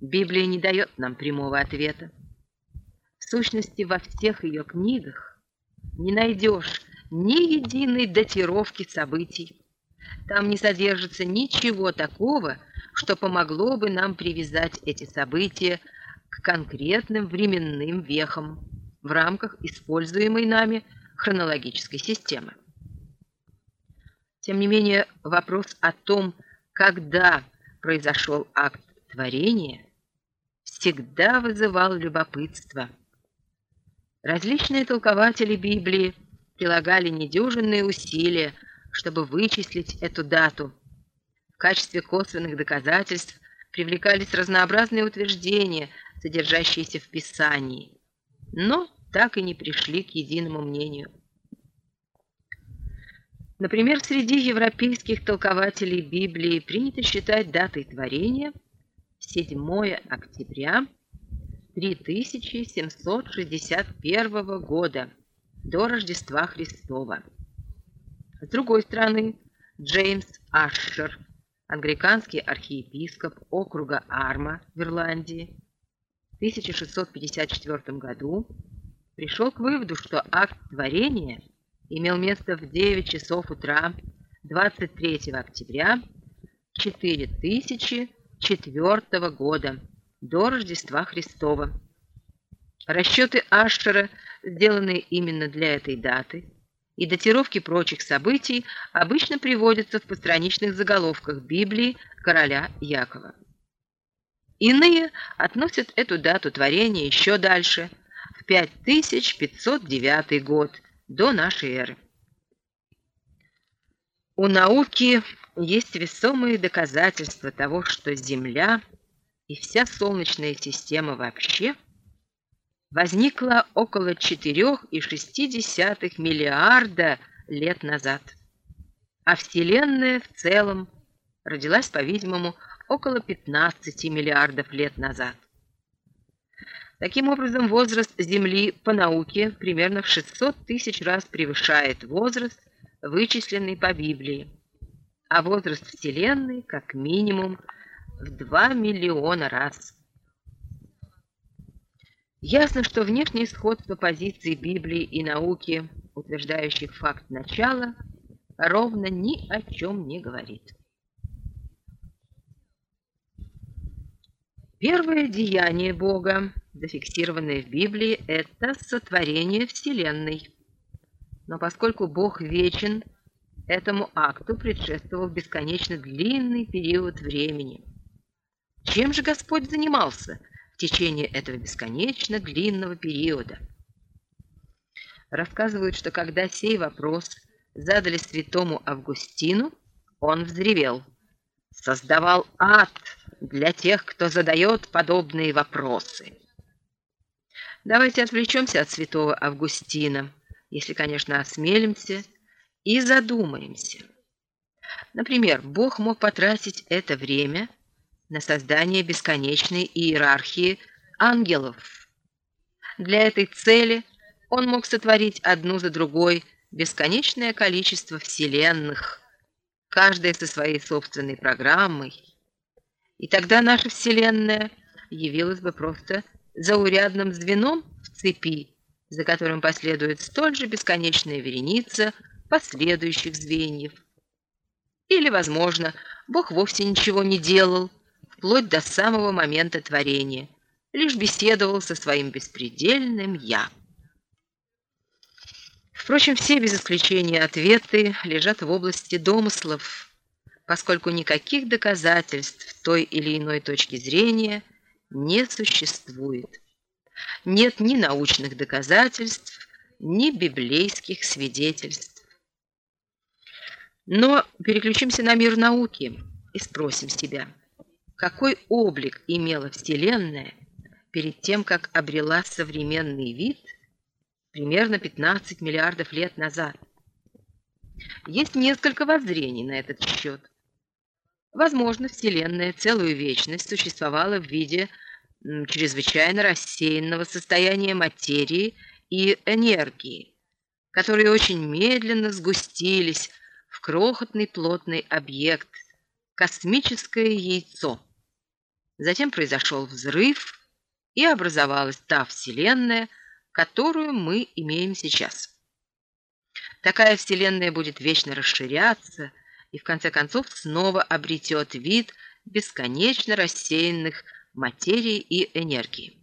Библия не дает нам прямого ответа. В сущности, во всех ее книгах не найдешь ни единой датировки событий. Там не содержится ничего такого, что помогло бы нам привязать эти события к конкретным временным вехам в рамках используемой нами хронологической системы. Тем не менее, вопрос о том, когда произошел акт творения, всегда вызывал любопытство. Различные толкователи Библии прилагали недюжинные усилия, чтобы вычислить эту дату. В качестве косвенных доказательств привлекались разнообразные утверждения, содержащиеся в Писании, но так и не пришли к единому мнению. Например, среди европейских толкователей Библии принято считать датой творения 7 октября 3761 года до Рождества Христова. С другой стороны, Джеймс Ашшер, англиканский архиепископ округа Арма в Ирландии, в 1654 году пришел к выводу, что акт творения – имел место в 9 часов утра 23 октября 4004 года до Рождества Христова. Расчеты Ашера, сделанные именно для этой даты, и датировки прочих событий обычно приводятся в постраничных заголовках Библии короля Якова. Иные относят эту дату творения еще дальше, в 5509 год – до нашей эры. У науки есть весомые доказательства того, что Земля и вся Солнечная система вообще возникла около 4,6 миллиарда лет назад, а Вселенная в целом родилась, по-видимому, около 15 миллиардов лет назад. Таким образом, возраст Земли по науке примерно в 600 тысяч раз превышает возраст, вычисленный по Библии, а возраст Вселенной как минимум в 2 миллиона раз. Ясно, что внешнее сходство позиций Библии и науки, утверждающих факт начала, ровно ни о чем не говорит. Первое деяние Бога зафиксированное в Библии, это сотворение Вселенной. Но поскольку Бог вечен, этому акту предшествовал бесконечно длинный период времени. Чем же Господь занимался в течение этого бесконечно длинного периода? Рассказывают, что когда сей вопрос задали святому Августину, он взревел. Создавал ад для тех, кто задает подобные вопросы. Давайте отвлечемся от святого Августина, если, конечно, осмелимся, и задумаемся. Например, Бог мог потратить это время на создание бесконечной иерархии ангелов. Для этой цели он мог сотворить одну за другой бесконечное количество вселенных, каждая со своей собственной программой. И тогда наша Вселенная явилась бы просто заурядным звеном в цепи, за которым последует столь же бесконечная вереница последующих звеньев. Или, возможно, Бог вовсе ничего не делал, вплоть до самого момента творения, лишь беседовал со своим беспредельным «я». Впрочем, все без исключения ответы лежат в области домыслов, поскольку никаких доказательств той или иной точки зрения – не существует. Нет ни научных доказательств, ни библейских свидетельств. Но переключимся на мир науки и спросим себя, какой облик имела Вселенная перед тем, как обрела современный вид примерно 15 миллиардов лет назад? Есть несколько воззрений на этот счет. Возможно, Вселенная целую вечность существовала в виде чрезвычайно рассеянного состояния материи и энергии, которые очень медленно сгустились в крохотный плотный объект – космическое яйцо. Затем произошел взрыв, и образовалась та Вселенная, которую мы имеем сейчас. Такая Вселенная будет вечно расширяться и в конце концов снова обретет вид бесконечно рассеянных материи и энергии.